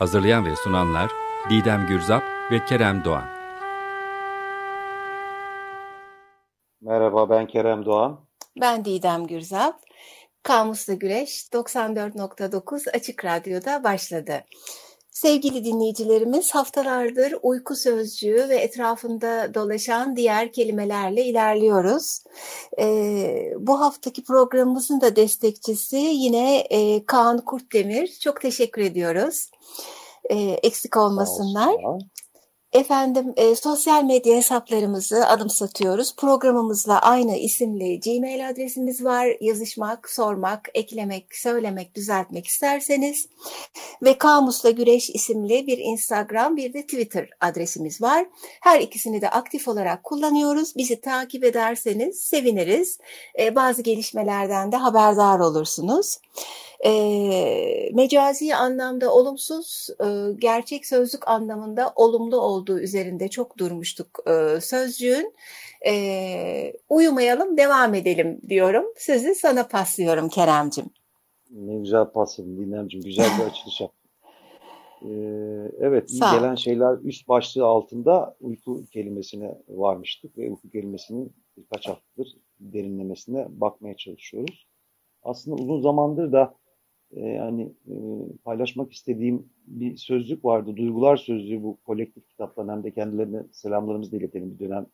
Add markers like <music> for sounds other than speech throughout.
Hazırlayan ve sunanlar Didem Gürzap ve Kerem Doğan. Merhaba ben Kerem Doğan. Ben Didem Gürzap. Kamusla Güreş 94.9 Açık Radyo'da başladı. Sevgili dinleyicilerimiz haftalardır uyku sözcüğü ve etrafında dolaşan diğer kelimelerle ilerliyoruz. Ee, bu haftaki programımızın da destekçisi yine e, Kaan Kurtdemir. Çok teşekkür ediyoruz. Ee, eksik olmasınlar. Efendim e, sosyal medya hesaplarımızı anımsatıyoruz. Programımızla aynı isimli Gmail adresimiz var. Yazışmak, sormak, eklemek, söylemek, düzeltmek isterseniz. Ve Kamusla Güreş isimli bir Instagram bir de Twitter adresimiz var. Her ikisini de aktif olarak kullanıyoruz. Bizi takip ederseniz seviniriz. E, bazı gelişmelerden de haberdar olursunuz. E, mecazi anlamda olumsuz, e, gerçek sözlük anlamında olumlu olduğu üzerinde çok durmuştuk e, sözcüğün. E, uyumayalım, devam edelim diyorum. Sözü sana paslıyorum Keremcim. Ne güzel pasladın Dinemciğim, güzel bir açılış yaptın. <laughs> Ee, evet, iyi gelen şeyler üst başlığı altında uyku kelimesine varmıştık ve uyku kelimesinin birkaç haftadır derinlemesine bakmaya çalışıyoruz. Aslında uzun zamandır da e, yani e, paylaşmak istediğim bir sözlük vardı. Duygular sözlüğü bu kolektif kitaptan hem de kendilerine selamlarımızı da iletelim. Bir dönem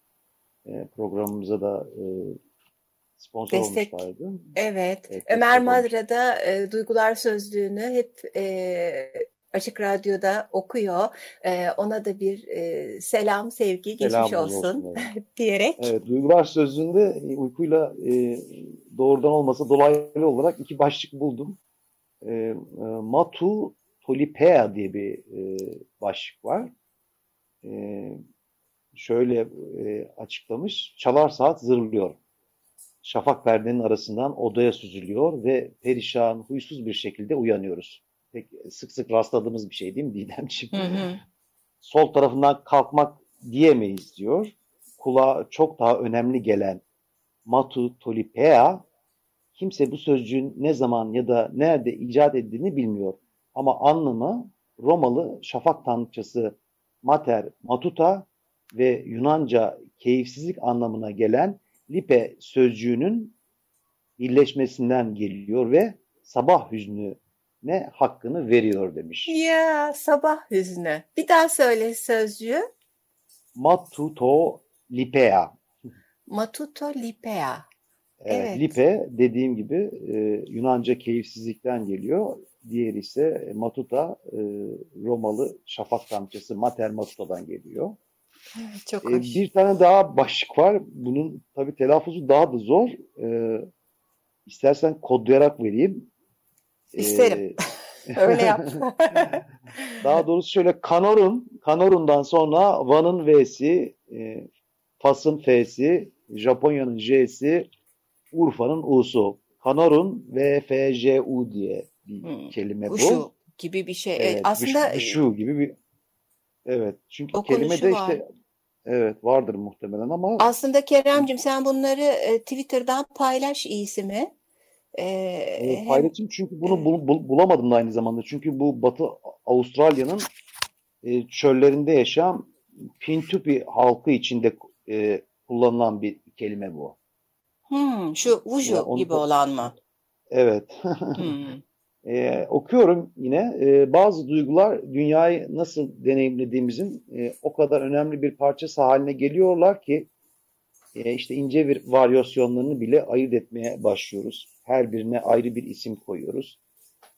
e, programımıza da e, sponsor Destek. olmuşlardı. Evet. evet Ömer Madra'da e, Duygular Sözlüğü'nü hep e, Açık Radyo'da okuyor. E, ona da bir e, selam, sevgi, geçmiş selam olsun, olsun evet. <laughs> diyerek. Evet, Duygular Sözlüğü'nde uykuyla e, doğrudan olmasa dolaylı olarak iki başlık buldum e, e, Matu Tolipea diye bir e, başlık var. E, şöyle e, açıklamış. Çalar saat zırlıyor. Şafak perdenin arasından odaya süzülüyor ve perişan, huysuz bir şekilde uyanıyoruz. Pek sık sık rastladığımız bir şey değil mi Didemciğim? Hı hı. Sol tarafından kalkmak diyemeyiz diyor. Kulağa çok daha önemli gelen Matu Tolipea Kimse bu sözcüğün ne zaman ya da nerede icat edildiğini bilmiyor. Ama anlamı Romalı şafak tanrıçası Mater Matuta ve Yunanca keyifsizlik anlamına gelen lipe sözcüğünün birleşmesinden geliyor ve sabah hüznü ne hakkını veriyor demiş. Ya sabah hüznü. Bir daha söyle sözcüğü. Matuto lipea. Matuto lipea. Evet. Lipe dediğim gibi e, Yunanca keyifsizlikten geliyor. Diğeri ise matuta e, Romalı şafak tanrıçası Mater Matuta'dan geliyor. çok e, Bir tane daha başlık var. Bunun tabi telaffuzu daha da zor. E, istersen kodlayarak vereyim. E, İsterim. <laughs> Öyle yap. <laughs> daha doğrusu şöyle Kanorun, Kanorun'dan sonra Van'ın V'si, e, Fas'ın F'si, Japonya'nın J'si, Urfa'nın U'su. Kanorun VFJU diye bir hmm. kelime bu. Uşu gibi bir şey. Evet, Aslında şu gibi bir Evet. Çünkü kelime de işte evet vardır muhtemelen ama Aslında Keremcim sen bunları e, Twitter'dan paylaş iyisi mi? Ee, e, paylaşayım çünkü bunu bul, bul, bulamadım da aynı zamanda. Çünkü bu Batı Avustralya'nın e, çöllerinde yaşayan Pintupi halkı içinde e, kullanılan bir kelime bu. Hmm, şu Vuju gibi da, olan mı? Evet. hmm. <laughs> ee, okuyorum yine. Ee, bazı duygular dünyayı nasıl deneyimlediğimizin e, o kadar önemli bir parçası haline geliyorlar ki e, işte ince bir varyasyonlarını bile ayırt etmeye başlıyoruz. Her birine ayrı bir isim koyuyoruz.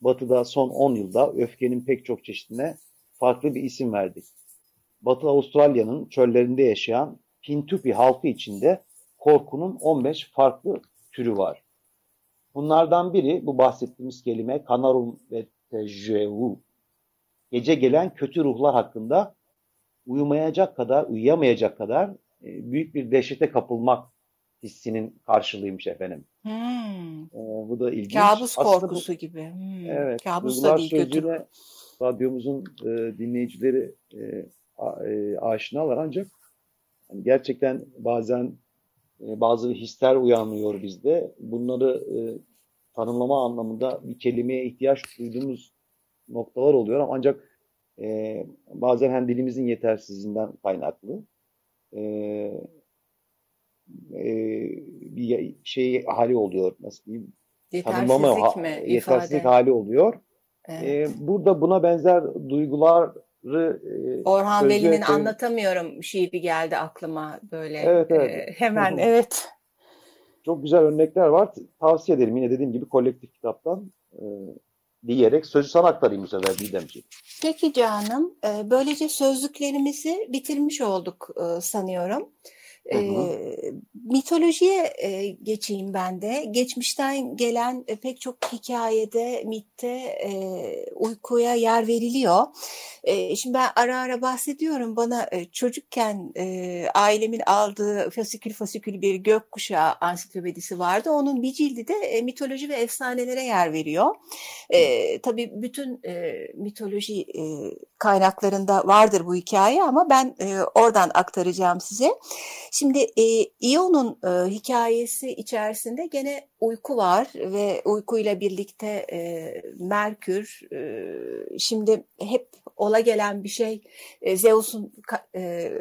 Batı'da son 10 yılda öfkenin pek çok çeşidine farklı bir isim verdik. Batı Avustralya'nın çöllerinde yaşayan Pintupi halkı içinde korkunun 15 farklı türü var. Bunlardan biri bu bahsettiğimiz kelime kanarum ve tejeu. gece gelen kötü ruhlar hakkında uyumayacak kadar, uyuyamayacak kadar e, büyük bir dehşete kapılmak hissinin karşılığıymış efendim. Hmm. E, bu da ilginç. Kabus Aslında korkusu bu, gibi. Hmm. Evet. Kabus da değil kötü. Radyomuzun e, dinleyicileri e, a, e, aşinalar ancak yani gerçekten bazen e, bazı hisler uyanıyor bizde. Bunları e, tanımlama anlamında bir kelimeye ihtiyaç duyduğumuz noktalar oluyor ama ancak e, bazen hem dilimizin yetersizliğinden kaynaklı e, e, bir şey hali oluyor nasıl diyeyim yetersizlik mi yetersizlik hali oluyor. Evet. E, burada buna benzer duygular Orhan Veli'nin anlatamıyorum şiiri geldi aklıma böyle. Evet, evet. E, hemen evet. Çok güzel örnekler var. Tavsiye ederim yine dediğim gibi kolektif kitaptan e, diyerek sözü sana aktarayım bu sefer Didemciğim. Peki canım. Böylece sözlüklerimizi bitirmiş olduk sanıyorum. E, mitolojiye e, geçeyim ben de. Geçmişten gelen e, pek çok hikayede, mitte e, uykuya yer veriliyor. E, şimdi ben ara ara bahsediyorum. Bana e, çocukken e, ailemin aldığı fasikül fasikül bir gökkuşağı ansiklopedisi vardı. Onun bir cildi de e, mitoloji ve efsanelere yer veriyor. E, tabii bütün e, mitoloji e, kaynaklarında vardır bu hikaye ama ben e, oradan aktaracağım size. Şimdi e, İyon'un e, hikayesi içerisinde gene uyku var ve uykuyla birlikte e, Merkür e, şimdi hep ola gelen bir şey e, Zeus'un e,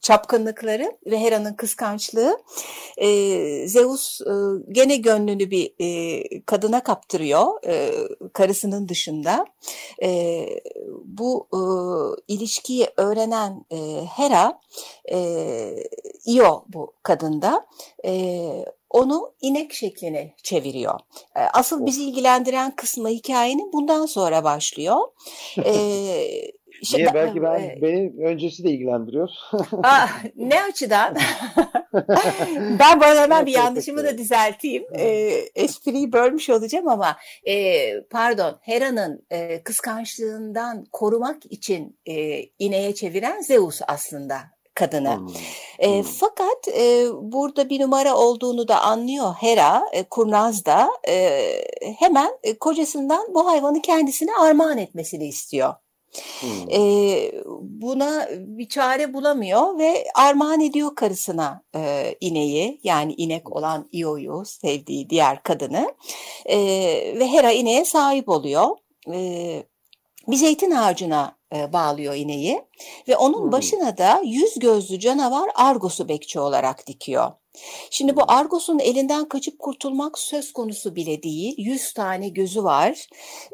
çapkınlıkları ve Hera'nın kıskançlığı e, Zeus e, gene gönlünü bir e, kadına kaptırıyor e, karısının dışında. E, bu e, ilişkiyi öğrenen e, Hera e, Io bu kadında e, onu inek şekline çeviriyor. Asıl bizi ilgilendiren kısmı hikayenin bundan sonra başlıyor. <laughs> ee, işte, Niye? Belki ben, e, beni öncesi de ilgilendiriyor. <laughs> Aa, ne açıdan? <laughs> ben bana hemen bir yanlışımı da düzelteyim. E, espriyi bölmüş olacağım ama e, pardon Hera'nın e, kıskançlığından korumak için e, ineğe çeviren Zeus aslında kadını. Hmm. E, fakat e, burada bir numara olduğunu da anlıyor Hera, e, kurnaz da e, hemen e, kocasından bu hayvanı kendisine armağan etmesini istiyor. Hmm. E, buna bir çare bulamıyor ve armağan ediyor karısına e, ineği yani inek olan Io'yu sevdiği diğer kadını e, ve Hera ineğe sahip oluyor. E, bir zeytin ağacına e, bağlıyor ineği ve onun hmm. başına da yüz gözlü canavar Argos'u bekçi olarak dikiyor. Şimdi bu Argos'un elinden kaçıp kurtulmak söz konusu bile değil. Yüz tane gözü var.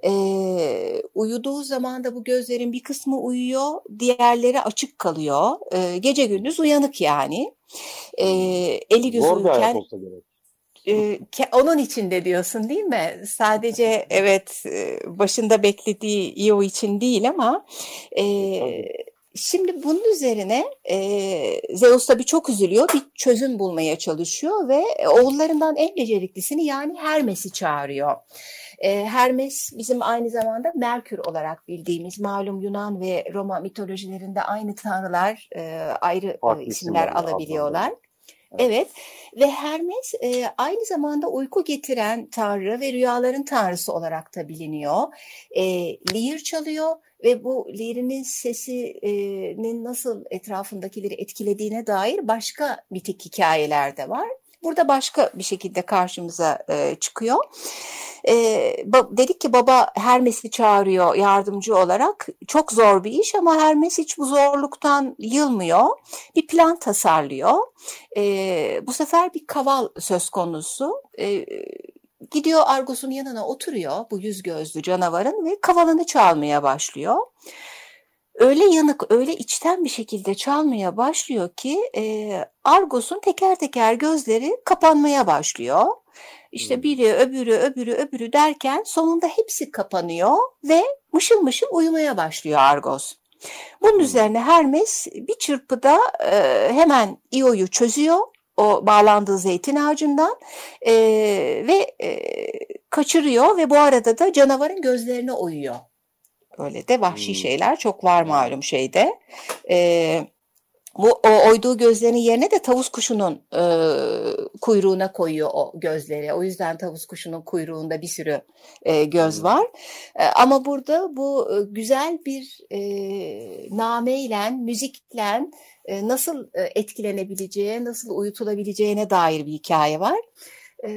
Ee, uyuduğu zaman da bu gözlerin bir kısmı uyuyor, diğerleri açık kalıyor. Ee, gece gündüz uyanık yani. Ee, eli gözü uyurken e, onun içinde diyorsun değil mi? Sadece evet başında beklediği İO için değil ama e, şimdi bunun üzerine e, Zeus tabii çok üzülüyor. Bir çözüm bulmaya çalışıyor ve oğullarından en beceriklisini yani Hermes'i çağırıyor. Hermes bizim aynı zamanda Merkür olarak bildiğimiz malum Yunan ve Roma mitolojilerinde aynı tanrılar ayrı Farklı isimler alabiliyorlar. Adlandı. Evet ve Hermes e, aynı zamanda uyku getiren tanrı ve rüyaların tanrısı olarak da biliniyor. E, lir çalıyor ve bu lirinin sesinin nasıl etrafındakileri etkilediğine dair başka mitik hikayeler de var. Burada başka bir şekilde karşımıza e, çıkıyor. E, dedik ki baba Hermes'i çağırıyor yardımcı olarak. Çok zor bir iş ama Hermes hiç bu zorluktan yılmıyor. Bir plan tasarlıyor. E, bu sefer bir kaval söz konusu. E, gidiyor Argos'un yanına oturuyor bu yüz gözlü canavarın ve kavalını çalmaya başlıyor öyle yanık, öyle içten bir şekilde çalmaya başlıyor ki e, Argos'un teker teker gözleri kapanmaya başlıyor. İşte biri, öbürü, öbürü, öbürü derken sonunda hepsi kapanıyor ve mışıl mışıl uyumaya başlıyor Argos. Bunun üzerine Hermes bir çırpıda e, hemen Io'yu çözüyor o bağlandığı zeytin ağacından e, ve e, kaçırıyor ve bu arada da canavarın gözlerine oyuyor Öyle de vahşi hmm. şeyler çok var malum şeyde. Ee, bu o oyduğu gözlerinin yerine de tavus kuşunun e, kuyruğuna koyuyor o gözleri. O yüzden tavus kuşunun kuyruğunda bir sürü e, göz var. E, ama burada bu e, güzel bir e, nameyle, müzikle e, nasıl e, etkilenebileceği, nasıl uyutulabileceğine dair bir hikaye var. E,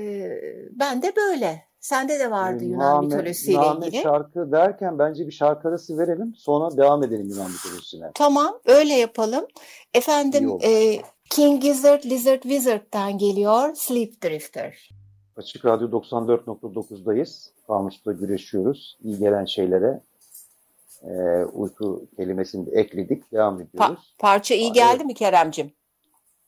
ben de böyle Sende de vardı ee, Yunan name, mitolojisiyle name ilgili. şarkı derken bence bir şarkı arası verelim. Sonra devam edelim Yunan mitolojisine. Tamam öyle yapalım. Efendim e, King Gizzard Lizard Wizard'dan geliyor Sleep Drifter. Açık Radyo 94.9'dayız. Kamusla güreşiyoruz. İyi gelen şeylere e, uyku kelimesini de ekledik. Devam ediyoruz. Pa- parça iyi geldi mi Keremcim?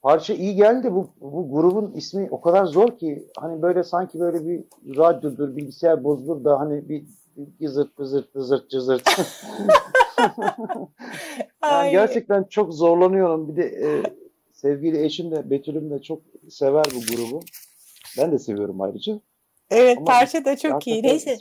Parça iyi geldi. Bu, bu grubun ismi o kadar zor ki hani böyle sanki böyle bir radyodur, bilgisayar bozulur da hani bir gızırt gızırt gızırt cızırt. <laughs> yani gerçekten çok zorlanıyorum. Bir de e, sevgili eşim de Betül'üm de çok sever bu grubu. Ben de seviyorum ayrıca. Evet Ama parça da çok iyi. Neyse. E,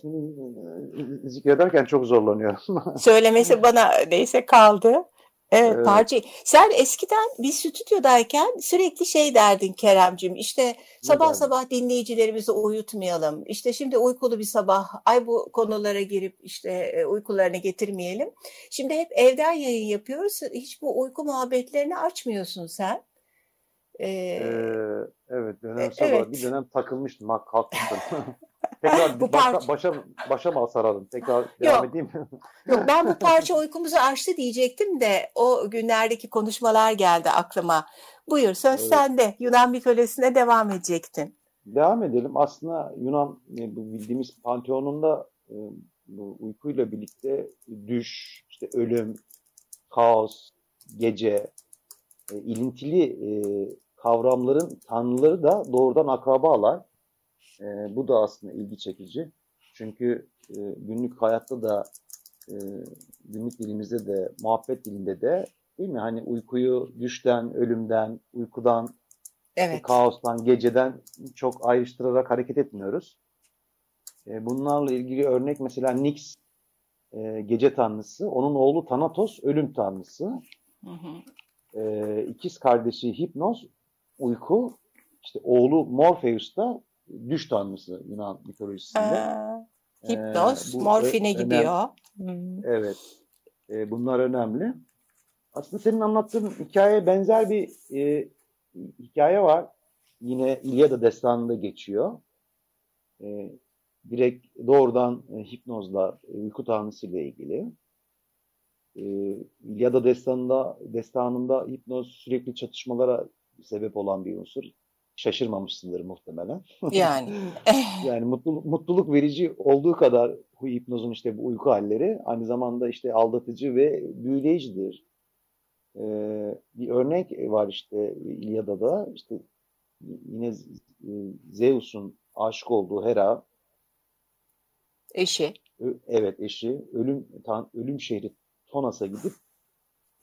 zikrederken çok zorlanıyorum. <laughs> Söylemesi bana neyse kaldı. Evet, evet. parça. Sen eskiden bir stüdyodayken sürekli şey derdin Keremcim. İşte sabah sabah dinleyicilerimizi uyutmayalım. İşte şimdi uykulu bir sabah. Ay bu konulara girip işte e, uykularını getirmeyelim. Şimdi hep evden yayın yapıyoruz. Hiç bu uyku muhabbetlerini açmıyorsun sen. Ee, ee, evet dönem e, sabah evet. bir dönem takılmıştım. Bak haklısın. <laughs> Tekrar <laughs> bu başa, parça... başa, başa mı saralım? Tekrar devam Yok. edeyim mi? <laughs> Yok ben bu parça uykumuzu açtı diyecektim de o günlerdeki konuşmalar geldi aklıma. Buyur söz evet. sende. Yunan mitolojisine devam edecektin. Devam edelim. Aslında Yunan e, bu bildiğimiz panteonunda e, bu uykuyla birlikte düş, işte ölüm, kaos, gece, ilintili kavramların tanrıları da doğrudan akrabalar. E, bu da aslında ilgi çekici. Çünkü e, günlük hayatta da e, günlük dilimizde de muhabbet dilinde de değil mi? Hani uykuyu düşten, ölümden, uykudan, evet. kaostan, geceden çok ayrıştırarak hareket etmiyoruz. E, bunlarla ilgili örnek mesela Nix e, gece tanrısı, onun oğlu Thanatos ölüm tanrısı. Hı hı. E, ikiz kardeşi Hipnos uyku, işte oğlu Morpheus da düş tanrısı Yunan mitolojisinde. Ha, hipnoz, ee, morfine önemli. gidiyor. Hmm. Evet. E, bunlar önemli. Aslında senin anlattığın hikaye benzer bir e, hikaye var. Yine İlyada destanında geçiyor. E, direkt doğrudan e, hipnozla, e, uyku tanrısı ile ilgili. E, İlyada destanında, destanında hipnoz sürekli çatışmalara sebep olan bir unsur şaşırmamışsındır muhtemelen. Yani. <laughs> yani mutluluk, mutluluk verici olduğu kadar hipnozun işte bu uyku halleri aynı zamanda işte aldatıcı ve büyüleyicidir. Ee, bir örnek var işte İlyada'da da işte yine Zeus'un aşık olduğu Hera eşi. Evet eşi ölüm tan, ölüm şehri Tonas'a gidip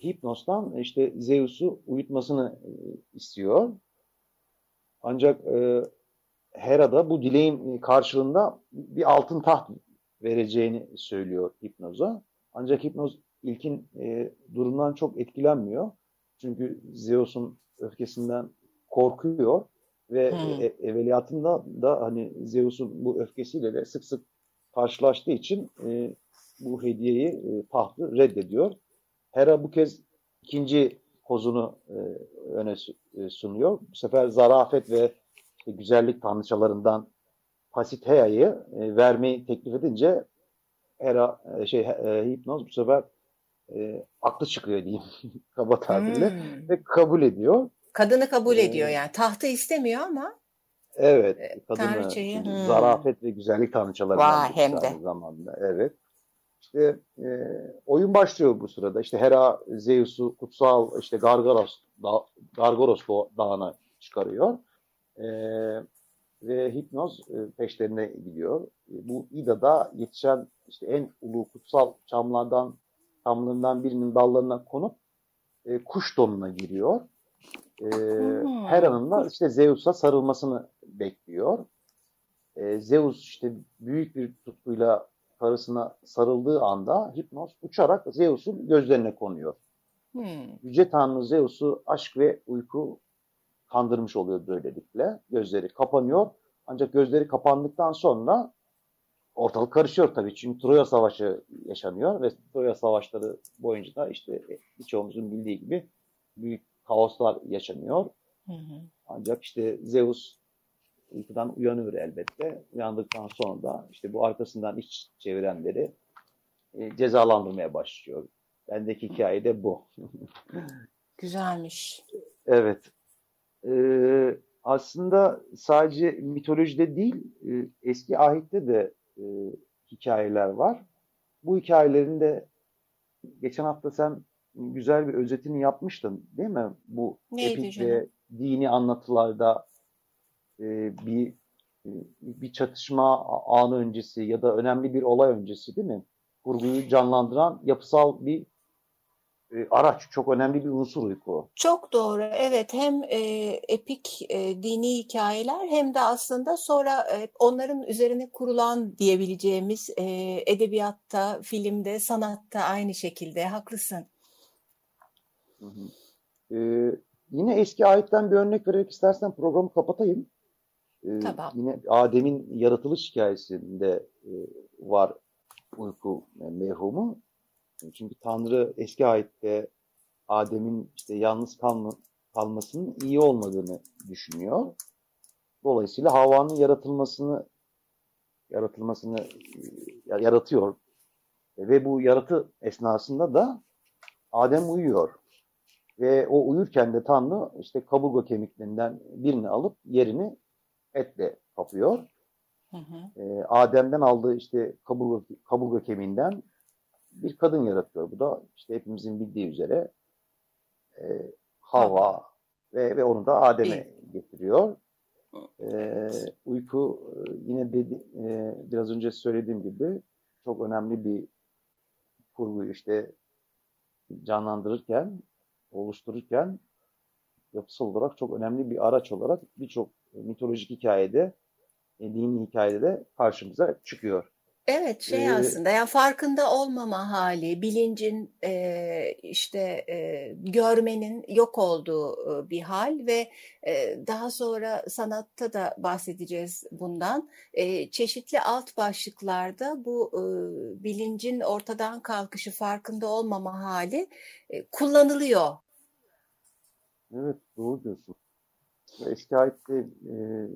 Hipnos'tan işte Zeus'u uyutmasını istiyor. Ancak e, Hera'da bu dileğin karşılığında bir altın taht vereceğini söylüyor hipnoza. Ancak hipnoz ilkin e, durumdan çok etkilenmiyor. Çünkü Zeus'un öfkesinden korkuyor ve hmm. e, evveliyatında da hani Zeus'un bu öfkesiyle de sık sık karşılaştığı için e, bu hediyeyi, e, tahtı reddediyor. Hera bu kez ikinci kozunu e, öne e, sunuyor. Bu sefer zarafet ve işte güzellik tanrıçalarından Pasitheya'yı e, vermeyi teklif edince Hera e, şey e, hipnoz bu sefer e, aklı çıkıyor diyeyim <laughs> kaba tabirle hmm. ve kabul ediyor. Kadını kabul ee, ediyor yani. Tahtı istemiyor ama Evet. E, kadını hmm. zarafet ve güzellik tanrıçalarından Vay, hem de. zamanda. Evet. İşte e, oyun başlıyor bu sırada. İşte Hera Zeus'u kutsal işte Gargaros da, Gargaros dağına çıkarıyor. E, ve Hipnoz e, peşlerine gidiyor. E, bu İda'da yetişen işte en ulu kutsal çamlardan çamlarından birinin dallarına konup e, kuş donuna giriyor. E, hmm. Hera'nın da işte Zeus'a sarılmasını bekliyor. E, Zeus işte büyük bir tutkuyla karısına sarıldığı anda Hipnos uçarak Zeus'un gözlerine konuyor. Hmm. Yüce Tanrı Zeus'u aşk ve uyku kandırmış oluyor böylelikle. Gözleri kapanıyor. Ancak gözleri kapandıktan sonra ortalık karışıyor tabii. Çünkü Troya Savaşı yaşanıyor ve Troya Savaşları boyunca da işte birçoğumuzun bildiği gibi büyük kaoslar yaşanıyor. Hı hı. Ancak işte Zeus uykudan uyanıyor elbette. Uyandıktan sonra da işte bu arkasından iç çevirenleri e, cezalandırmaya başlıyor. Bendeki hikaye de bu. <laughs> Güzelmiş. Evet. Ee, aslında sadece mitolojide değil, e, eski ahitte de e, hikayeler var. Bu hikayelerin de geçen hafta sen güzel bir özetini yapmıştın değil mi? Bu Neydi epik canım? ve dini anlatılarda e, bir e, bir çatışma anı öncesi ya da önemli bir olay öncesi değil mi? Kurguyu canlandıran yapısal bir e, araç, çok önemli bir unsur uyku. Çok doğru, evet. Hem e, epik e, dini hikayeler hem de aslında sonra e, onların üzerine kurulan diyebileceğimiz e, edebiyatta, filmde, sanatta aynı şekilde. Haklısın. Hı hı. Ee, yine eski ayetten bir örnek vererek istersen programı kapatayım. Ee, tamam. Yine Adem'in yaratılış hikayesinde e, var uyku e, mevhumu. Çünkü Tanrı eski ayette Adem'in işte yalnız kalma, kalmasının iyi olmadığını düşünüyor. Dolayısıyla Havva'nın yaratılmasını yaratılmasını e, yaratıyor. Ve bu yaratı esnasında da Adem uyuyor. Ve o uyurken de Tanrı işte kaburga kemiklerinden birini alıp yerini etle kapıyor. Hı hı. E, Adem'den aldığı işte kaburga, kaburga kemiğinden bir kadın yaratıyor. Bu da işte hepimizin bildiği üzere e, Hava ve, ve onu da Adem'e getiriyor. E, uyku yine dedi, e, biraz önce söylediğim gibi çok önemli bir kurguyu işte canlandırırken, oluştururken yapısal olarak çok önemli bir araç olarak birçok mitolojik hikayede, dini hikayede de karşımıza çıkıyor. Evet şey ee, aslında yani farkında olmama hali, bilincin e, işte e, görmenin yok olduğu e, bir hal ve e, daha sonra sanatta da bahsedeceğiz bundan. E, çeşitli alt başlıklarda bu e, bilincin ortadan kalkışı, farkında olmama hali e, kullanılıyor. Evet doğru diyorsun. Eski ayette e,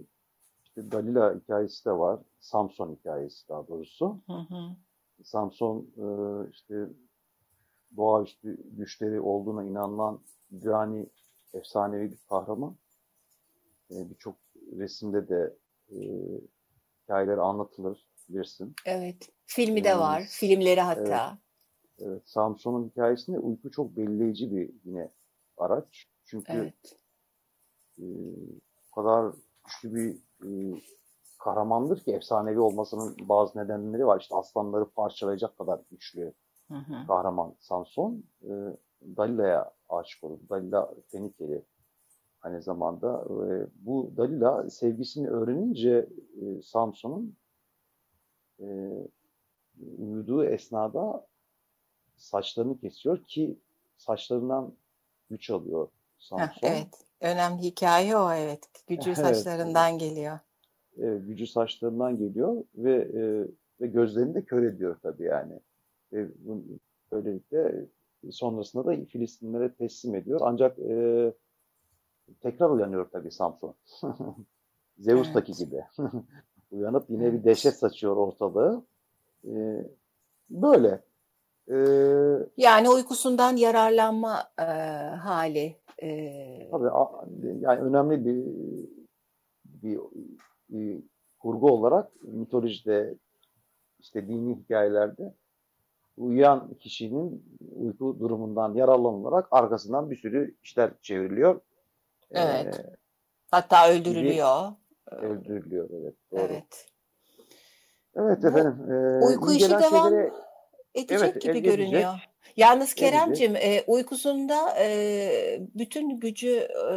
işte Dalila hikayesi de var. Samson hikayesi daha doğrusu. Hı hı. Samson e, işte doğaüstü güçleri olduğuna inanılan cani efsanevi bir kahraman. E, Birçok resimde de e, hikayeleri anlatılır bilirsin. Evet. Filmi de var. Evet. Filmleri hatta. Evet. evet. Samson'un hikayesinde uyku çok belirleyici bir yine araç. Çünkü evet. e, o kadar güçlü bir e, kahramandır ki efsanevi olmasının bazı nedenleri var. İşte aslanları parçalayacak kadar güçlü hı hı. kahraman Samson. E, Dalila'ya aşık olur. Dalila Fenikeli aynı zamanda. E, bu Dalila sevgisini öğrenince e, Samson'un e, uyuduğu esnada saçlarını kesiyor ki saçlarından güç alıyor Samson. Heh, evet. Önemli hikaye o evet. <laughs> Gücü saçlarından evet. geliyor. Evet, gücü saçlarından geliyor ve e, ve gözlerini de kör ediyor tabii yani. Bu, böylelikle sonrasında da Filistinlere teslim ediyor. Ancak e, tekrar uyanıyor tabii Samson. <laughs> Zeus'taki evet. gibi. <laughs> Uyanıp yine bir dehşet saçıyor ortalığı. E, böyle. E, yani uykusundan yararlanma e, hali ee, Tabii yani önemli bir, bir, bir kurgu olarak mitolojide işte dini hikayelerde uyuyan kişinin uyku durumundan yararlanılarak arkasından bir sürü işler çevriliyor. Evet. Ee, Hatta öldürülüyor. Öldürülüyor evet. Doğru. Evet. Evet efendim. E, uyku işi devam şeylere, edecek evet, gibi görünüyor. Yalnız Keremcim e, uykusunda e, bütün gücü e,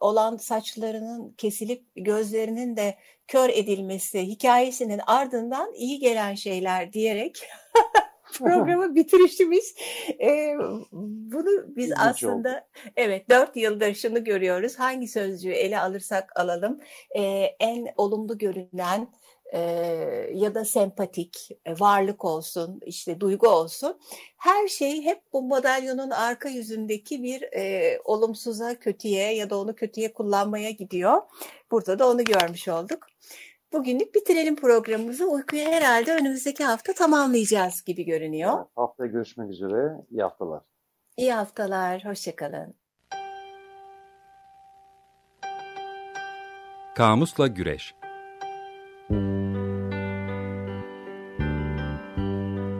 olan saçlarının kesilip gözlerinin de kör edilmesi hikayesinin ardından iyi gelen şeyler diyerek <laughs> programı <laughs> bitirişimiz. E, bunu biz İlginç aslında oldu. evet dört yıldır şunu görüyoruz. Hangi sözcüğü ele alırsak alalım e, en olumlu görünen e, ya da sempatik e, varlık olsun, işte duygu olsun. Her şey hep bu madalyonun arka yüzündeki bir e, olumsuza, kötüye ya da onu kötüye kullanmaya gidiyor. Burada da onu görmüş olduk. Bugünlük bitirelim programımızı. Uykuyu herhalde önümüzdeki hafta tamamlayacağız gibi görünüyor. Evet, haftaya görüşmek üzere. İyi haftalar. İyi haftalar, hoşçakalın. Kamusla Güreş